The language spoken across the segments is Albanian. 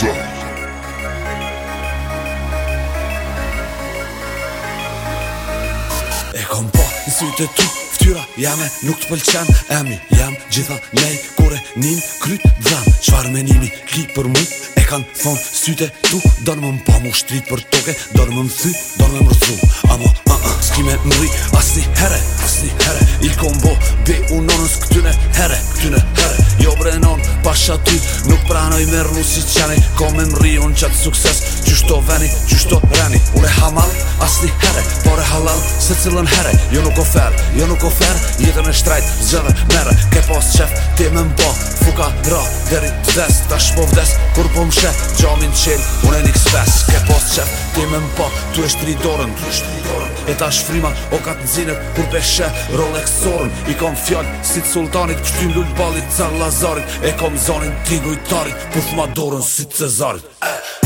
E kom po në sytë të ty Ftyra jame nuk të pëlqen Emi jam gjitha lej kore, nim kryt dham Qfar menimi kli për mu E kan thonë sytë tu Donë më më pa mu shtrit për toke Donë më më thy, donë më më rëzu Amo, a, a, s'ki me më rri, Asni here, asni here Il kom bo, be unonës këtyne here Këtyne here isha ty Nuk pranoj me rru si qeni Ko me mri unë qatë sukses Qyshto veni, qyshto reni Ure hamal, asni here Por e halal, se cilën here Jo nuk ofer, jo nuk ofer Jetën e shtrajt, zëve mere Ke pos qef, ti me mbo Fuka ra, deri të des Ta shpo vdes, kur po mshe Gjomin qel, unë e niks pes Ke pos qef, ti me mbo Tu esht ridorën, tu esht ridorën E ta shfrima, o ka të nzinët Kur peshe, Rolex-orën I kom fjall, si të sultanit Qtym lull balit, lazarit E kom antiguitari pusma dorun sitze sal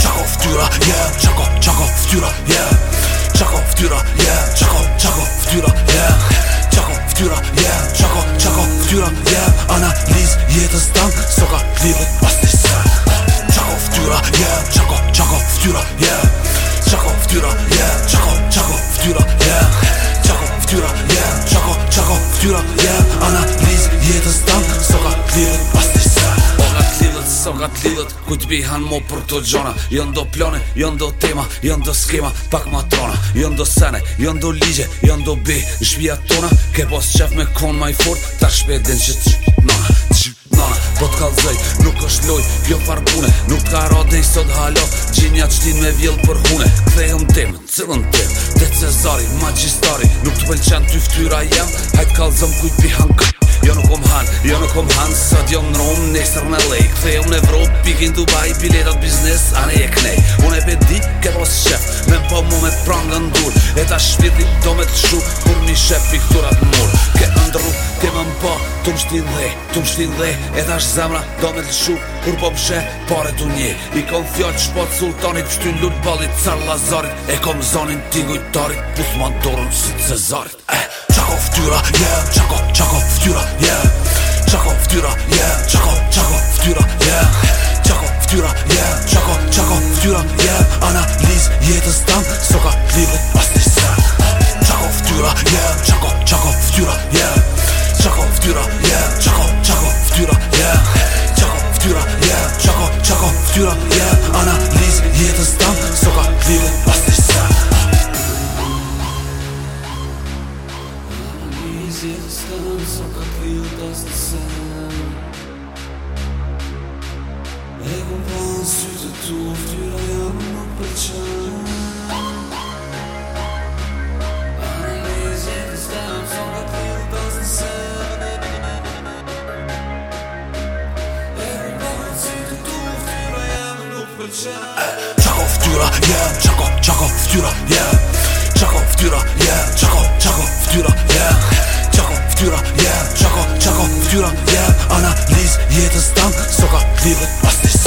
ciao auf türa yeah chaco chaco auf türa yeah chaco auf türa yeah chaco chaco auf yeah chaco auf yeah chaco chaco auf yeah ana reis jetzt dann soha liebe was ist sal ciao auf yeah chaco chaco auf yeah chaco auf yeah chaco chaco auf yeah chaco auf yeah chaco chaco auf türa Cilët kujt bi mo për këto gjona Jo ndo plone, jo ndo tema, jo ndo skema Pak ma tona, jo ndo sene, jo ndo ligje Jo ndo bi, shpia tona Ke pos qef me konë maj fort Ta shpedin që të nona, të shpedin Po t'ka nuk është loj, kjo farbune Nuk t'ka rade i sot halo, gjinja qtin me vjell për hune Kthej temë, cilën temë Te cezari, magjistari Nuk t'pëlqen, t'y ftyra jem, hajt ka lëzëm kujt han kërë Jo nuk kom han, jo nuk kom han Sot jo në rom, nesër në lej Këtë e unë Evropë, pikin Dubai Biletat biznes, anë e kënej Unë e pe di, ke posë shëf Me më po mu me prangë ndur E ta shpiti do me të shu Kur një shëf i mur Ke ndru, ke më më po Tum shti dhe, tum shti dhe E ta shë zamra do me të shu Kur po pëshe, pare të një I kom fjot, shpot sultanit Shtu lut balit, car lazarit E kom zonin, tingujtarit Pus më dorën, si të Tür auf ja chacko chacko tür auf ja chacko tür auf ja chacko chacko tür auf ja chacko tür auf ja chacko chacko tür auf ja ana lies jeder stand sag ab wie was Shimmering so clear does the sand Ego plans through the two of you I am not perchance Czego wtóra, of czego, czego Gjera në analiz, jetës të anë Soka, libet, pastis